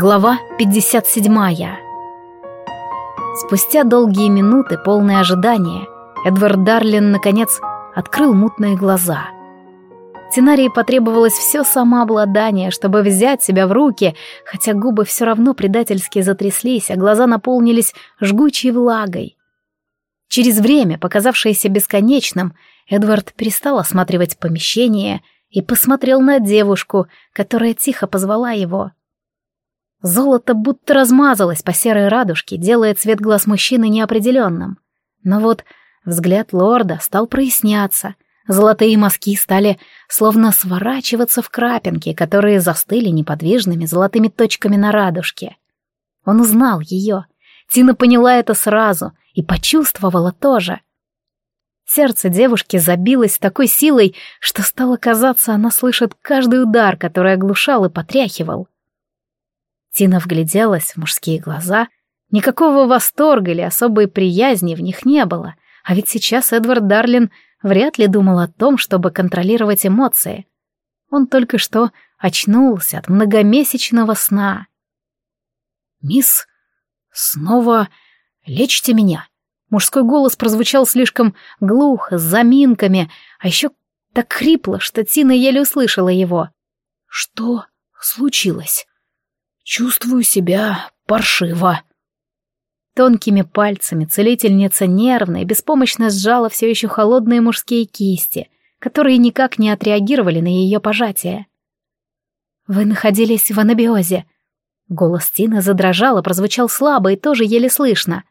Глава 57 Спустя долгие минуты, полные ожидания, Эдвард Дарлин, наконец, открыл мутные глаза. Тинарии потребовалось все самообладание, чтобы взять себя в руки, хотя губы все равно предательски затряслись, а глаза наполнились жгучей влагой. Через время, показавшееся бесконечным, Эдвард перестал осматривать помещение и посмотрел на девушку, которая тихо позвала его. Золото будто размазалось по серой радужке, делая цвет глаз мужчины неопределенным. Но вот взгляд лорда стал проясняться. Золотые мазки стали словно сворачиваться в крапинки, которые застыли неподвижными золотыми точками на радужке. Он узнал ее. Тина поняла это сразу и почувствовала тоже. Сердце девушки забилось такой силой, что стало казаться, она слышит каждый удар, который оглушал и потряхивал. Тина вгляделась в мужские глаза. Никакого восторга или особой приязни в них не было, а ведь сейчас Эдвард Дарлин вряд ли думал о том, чтобы контролировать эмоции. Он только что очнулся от многомесячного сна. «Мисс, снова лечите меня». Мужской голос прозвучал слишком глухо, с заминками, а еще так хрипло, что Тина еле услышала его. «Что случилось?» Чувствую себя паршиво. Тонкими пальцами целительница нервно и беспомощно сжала все еще холодные мужские кисти, которые никак не отреагировали на ее пожатие. «Вы находились в анабиозе». Голос Тины задрожал и прозвучал слабо и тоже еле слышно.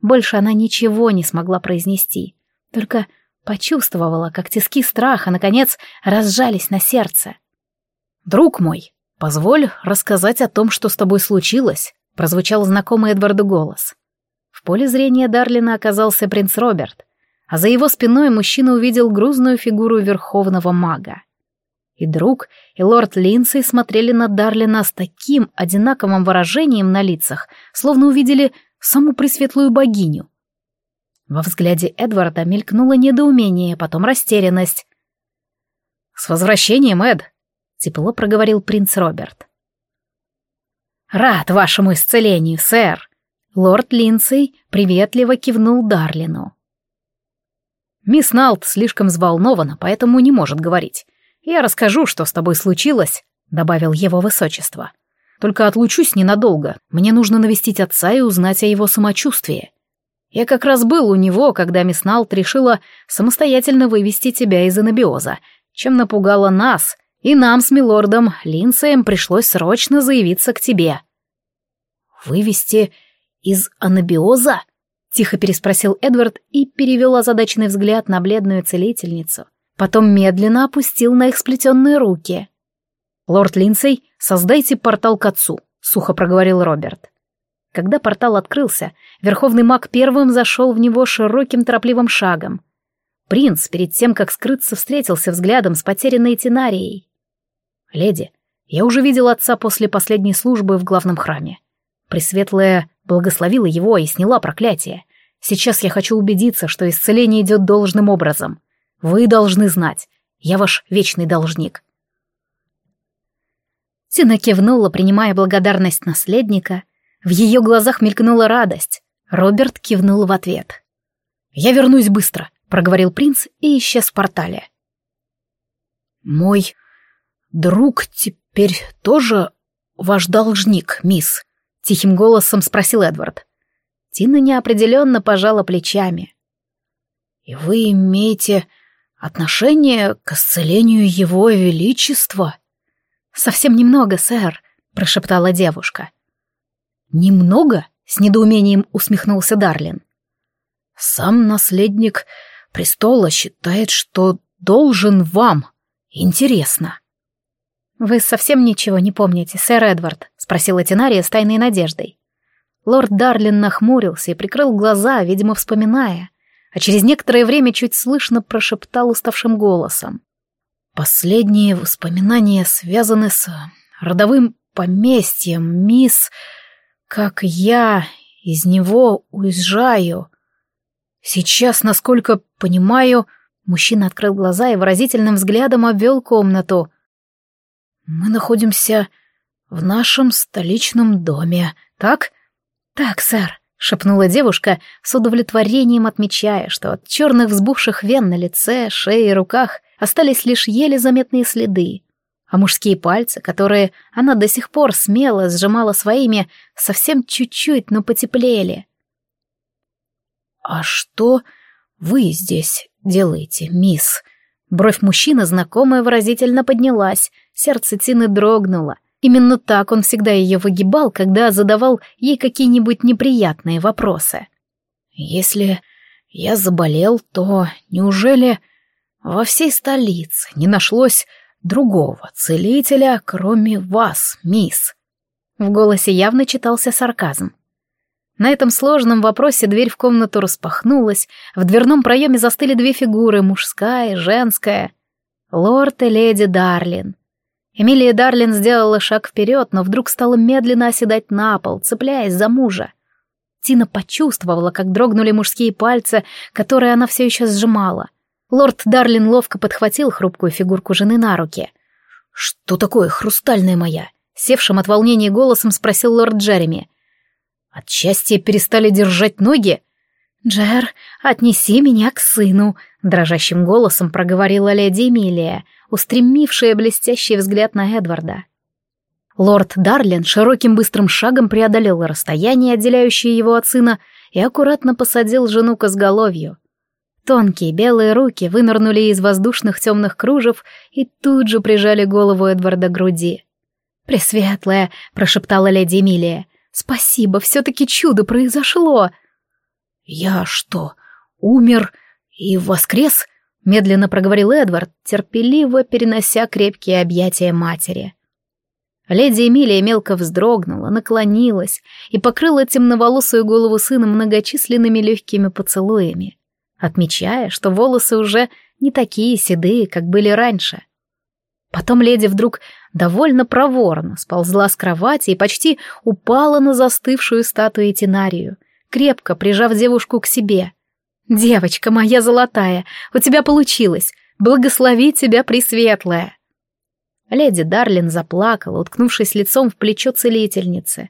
Больше она ничего не смогла произнести, только почувствовала, как тиски страха, наконец, разжались на сердце. «Друг мой», «Позволь рассказать о том, что с тобой случилось», — прозвучал знакомый Эдварду голос. В поле зрения Дарлина оказался принц Роберт, а за его спиной мужчина увидел грузную фигуру верховного мага. И друг, и лорд Линдсей смотрели на Дарлина с таким одинаковым выражением на лицах, словно увидели саму пресветлую богиню. Во взгляде Эдварда мелькнуло недоумение, потом растерянность. «С возвращением, Эд!» Тепло проговорил принц Роберт. «Рад вашему исцелению, сэр!» Лорд Линдсей приветливо кивнул Дарлину. «Мисс Налт слишком взволнована, поэтому не может говорить. Я расскажу, что с тобой случилось», — добавил его высочество. «Только отлучусь ненадолго. Мне нужно навестить отца и узнать о его самочувствии. Я как раз был у него, когда мисс Налт решила самостоятельно вывести тебя из анабиоза, чем напугала нас и нам с милордом Линсеем пришлось срочно заявиться к тебе». «Вывести из анабиоза?» — тихо переспросил Эдвард и перевел озадаченный взгляд на бледную целительницу. Потом медленно опустил на их сплетенные руки. «Лорд Линсей, создайте портал к отцу», — сухо проговорил Роберт. Когда портал открылся, верховный маг первым зашел в него широким торопливым шагом. Принц, перед тем, как скрыться, встретился взглядом с потерянной Тенарией. «Леди, я уже видел отца после последней службы в главном храме. Пресветлая благословила его и сняла проклятие. Сейчас я хочу убедиться, что исцеление идет должным образом. Вы должны знать. Я ваш вечный должник». Тина кивнула, принимая благодарность наследника. В ее глазах мелькнула радость. Роберт кивнул в ответ. «Я вернусь быстро», — проговорил принц и исчез в портале. «Мой «Друг теперь тоже ваш должник, мисс?» — тихим голосом спросил Эдвард. Тина неопределенно пожала плечами. «И вы имеете отношение к исцелению его величества?» «Совсем немного, сэр», — прошептала девушка. «Немного?» — с недоумением усмехнулся Дарлин. «Сам наследник престола считает, что должен вам. Интересно». «Вы совсем ничего не помните, сэр Эдвард?» — спросила Тинария с тайной надеждой. Лорд Дарлин нахмурился и прикрыл глаза, видимо, вспоминая, а через некоторое время чуть слышно прошептал уставшим голосом. «Последние воспоминания связаны с родовым поместьем, мисс, как я из него уезжаю. Сейчас, насколько понимаю...» Мужчина открыл глаза и выразительным взглядом обвел комнату — мы находимся «В нашем столичном доме, так?» «Так, сэр», — шепнула девушка, с удовлетворением отмечая, что от черных взбухших вен на лице, шее и руках остались лишь еле заметные следы, а мужские пальцы, которые она до сих пор смело сжимала своими, совсем чуть-чуть, но потеплели. «А что вы здесь делаете, мисс?» Бровь мужчины знакомая выразительно поднялась, сердце Тины дрогнуло. Именно так он всегда ее выгибал, когда задавал ей какие-нибудь неприятные вопросы. «Если я заболел, то неужели во всей столице не нашлось другого целителя, кроме вас, мисс?» В голосе явно читался сарказм. На этом сложном вопросе дверь в комнату распахнулась, в дверном проеме застыли две фигуры, мужская и женская. Лорд и леди Дарлин. Эмилия Дарлин сделала шаг вперед, но вдруг стала медленно оседать на пол, цепляясь за мужа. Тина почувствовала, как дрогнули мужские пальцы, которые она все еще сжимала. Лорд Дарлин ловко подхватил хрупкую фигурку жены на руки. «Что такое, хрустальная моя?» Севшим от волнения голосом спросил лорд Джереми. От счастья перестали держать ноги? «Джер, отнеси меня к сыну», — дрожащим голосом проговорила леди Эмилия, устремившая блестящий взгляд на Эдварда. Лорд Дарлин широким быстрым шагом преодолел расстояние, отделяющее его от сына, и аккуратно посадил жену к изголовью. Тонкие белые руки вынырнули из воздушных темных кружев и тут же прижали голову Эдварда к груди. «Пресветлая», — прошептала леди Эмилия, Спасибо, все-таки чудо произошло. Я что, умер и воскрес? Медленно проговорил Эдвард, терпеливо перенося крепкие объятия матери. Леди Эмилия мелко вздрогнула, наклонилась и покрыла темноволосую голову сына многочисленными легкими поцелуями, отмечая, что волосы уже не такие седые, как были раньше. Потом леди вдруг довольно проворно сползла с кровати и почти упала на застывшую статую Тинарию, крепко прижав девушку к себе. «Девочка моя золотая, у тебя получилось! Благослови тебя, Пресветлая!» Леди Дарлин заплакала, уткнувшись лицом в плечо целительницы.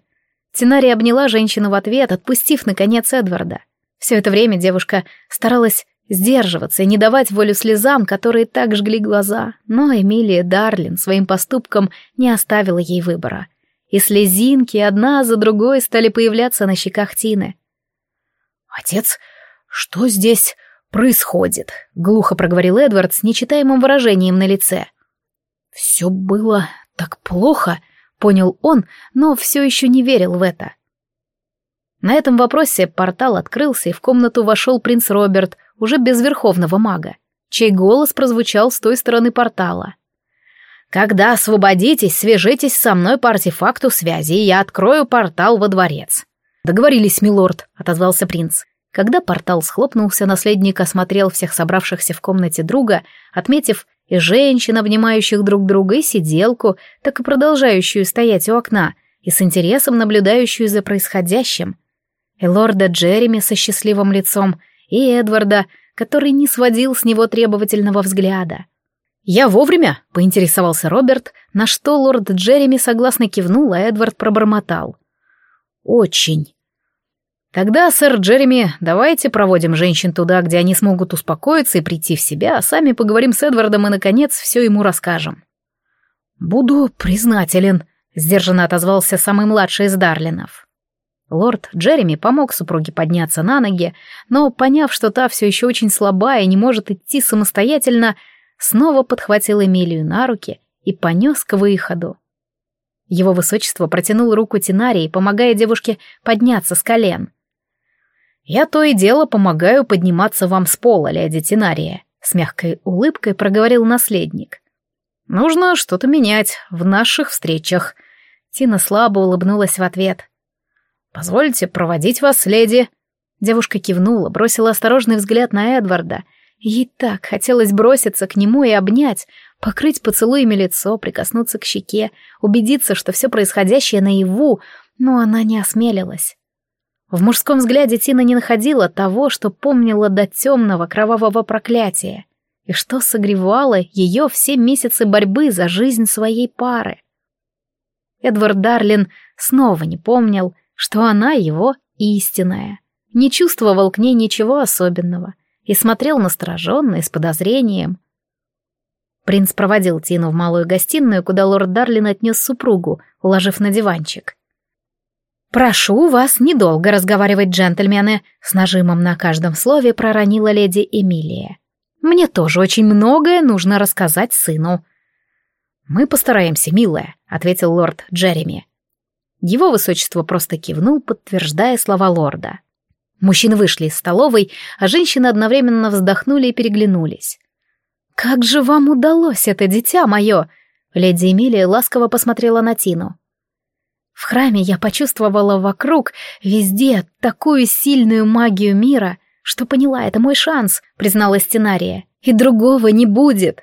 Тинария обняла женщину в ответ, отпустив, наконец, Эдварда. Все это время девушка старалась сдерживаться и не давать волю слезам, которые так жгли глаза, но Эмилия Дарлин своим поступком не оставила ей выбора. И слезинки одна за другой стали появляться на щеках Тины. «Отец, что здесь происходит?» — глухо проговорил Эдвард с нечитаемым выражением на лице. «Все было так плохо», — понял он, но все еще не верил в это. На этом вопросе портал открылся, и в комнату вошел принц Роберт, уже без верховного мага, чей голос прозвучал с той стороны портала. «Когда освободитесь, свяжитесь со мной по артефакту связи, и я открою портал во дворец». «Договорились, милорд», — отозвался принц. Когда портал схлопнулся, наследник осмотрел всех собравшихся в комнате друга, отметив и женщин, обнимающих друг друга, и сиделку, так и продолжающую стоять у окна, и с интересом наблюдающую за происходящим, и лорда Джереми со счастливым лицом, и Эдварда, который не сводил с него требовательного взгляда. «Я вовремя?» — поинтересовался Роберт, на что лорд Джереми согласно кивнул, а Эдвард пробормотал. «Очень». «Тогда, сэр Джереми, давайте проводим женщин туда, где они смогут успокоиться и прийти в себя, а сами поговорим с Эдвардом и, наконец, все ему расскажем». «Буду признателен», — сдержанно отозвался самый младший из Дарлинов. Лорд Джереми помог супруге подняться на ноги, но, поняв, что та все еще очень слабая и не может идти самостоятельно, снова подхватил Эмилию на руки и понес к выходу. Его высочество протянул руку Тинарии, помогая девушке подняться с колен. «Я то и дело помогаю подниматься вам с пола, леди Тинария», — с мягкой улыбкой проговорил наследник. «Нужно что-то менять в наших встречах». Тина слабо улыбнулась в ответ — «Позвольте проводить вас, леди». Девушка кивнула, бросила осторожный взгляд на Эдварда. Ей так хотелось броситься к нему и обнять, покрыть поцелуями лицо, прикоснуться к щеке, убедиться, что все происходящее наяву, но она не осмелилась. В мужском взгляде Тина не находила того, что помнила до темного кровавого проклятия, и что согревало ее все месяцы борьбы за жизнь своей пары. Эдвард Дарлин снова не помнил, что она его истинная, не чувствовал к ней ничего особенного и смотрел настороженно и с подозрением. Принц проводил Тину в малую гостиную, куда лорд Дарлин отнес супругу, уложив на диванчик. «Прошу вас недолго разговаривать, джентльмены», — с нажимом на каждом слове проронила леди Эмилия. «Мне тоже очень многое нужно рассказать сыну». «Мы постараемся, милая», — ответил лорд Джереми. Его высочество просто кивнул, подтверждая слова лорда. Мужчины вышли из столовой, а женщины одновременно вздохнули и переглянулись. «Как же вам удалось это, дитя мое?» Леди Эмилия ласково посмотрела на Тину. В храме я почувствовала вокруг, везде, такую сильную магию мира, что поняла, это мой шанс, призналась Тинария, и другого не будет.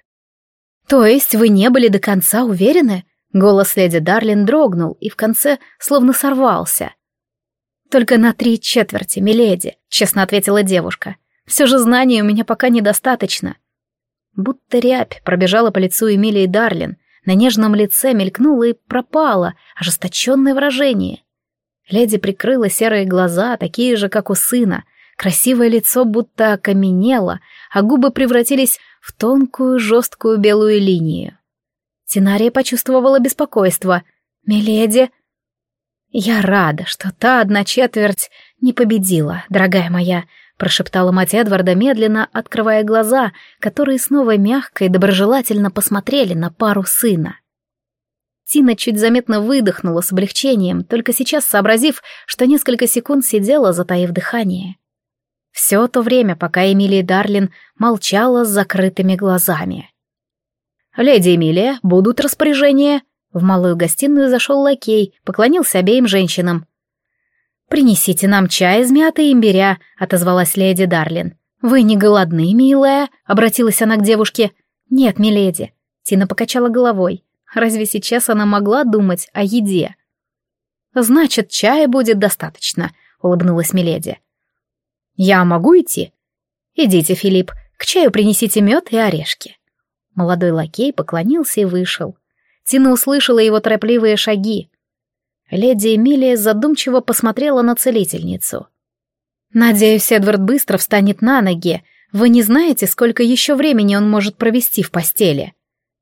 То есть вы не были до конца уверены? Голос леди Дарлин дрогнул и в конце словно сорвался. «Только на три четверти, миледи», — честно ответила девушка. «Все же знаний у меня пока недостаточно». Будто рябь пробежала по лицу Эмилии Дарлин, на нежном лице мелькнуло и пропало ожесточенное выражение. Леди прикрыла серые глаза, такие же, как у сына. Красивое лицо будто окаменело, а губы превратились в тонкую жесткую белую линию. Тинария почувствовала беспокойство. «Миледи...» «Я рада, что та одна четверть не победила, дорогая моя», прошептала мать Эдварда, медленно открывая глаза, которые снова мягко и доброжелательно посмотрели на пару сына. Тина чуть заметно выдохнула с облегчением, только сейчас сообразив, что несколько секунд сидела, затаив дыхание. Все то время, пока Эмилия Дарлин молчала с закрытыми глазами. «Леди Эмилия, будут распоряжения?» В малую гостиную зашел лакей, поклонился обеим женщинам. «Принесите нам чай из мяты и имбиря», — отозвалась леди Дарлин. «Вы не голодны, милая?» — обратилась она к девушке. «Нет, миледи». Тина покачала головой. Разве сейчас она могла думать о еде? «Значит, чая будет достаточно», — улыбнулась миледи. «Я могу идти?» «Идите, Филипп, к чаю принесите мед и орешки». Молодой лакей поклонился и вышел. Тина услышала его торопливые шаги. Леди Эмилия задумчиво посмотрела на целительницу. «Надеюсь, Эдвард быстро встанет на ноги. Вы не знаете, сколько еще времени он может провести в постели?»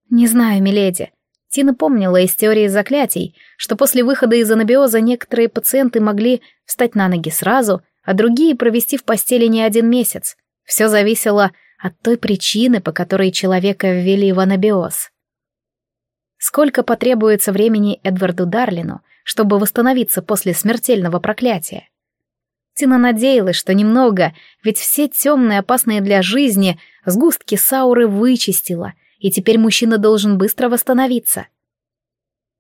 «Не знаю, миледи». Тина помнила из теории заклятий, что после выхода из анабиоза некоторые пациенты могли встать на ноги сразу, а другие провести в постели не один месяц. Все зависело от той причины, по которой человека ввели в анабиоз. Сколько потребуется времени Эдварду Дарлину, чтобы восстановиться после смертельного проклятия? Тина надеялась, что немного, ведь все темные, опасные для жизни, сгустки Сауры вычистила, и теперь мужчина должен быстро восстановиться.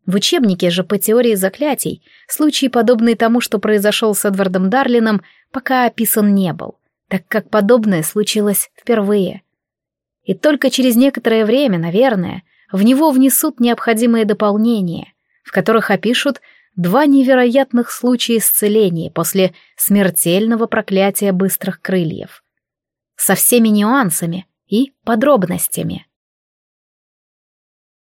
В учебнике же по теории заклятий случай, подобный тому, что произошел с Эдвардом Дарлином, пока описан не был, так как подобное случилось впервые. И только через некоторое время, наверное, в него внесут необходимые дополнения, в которых опишут два невероятных случая исцеления после смертельного проклятия быстрых крыльев. Со всеми нюансами и подробностями.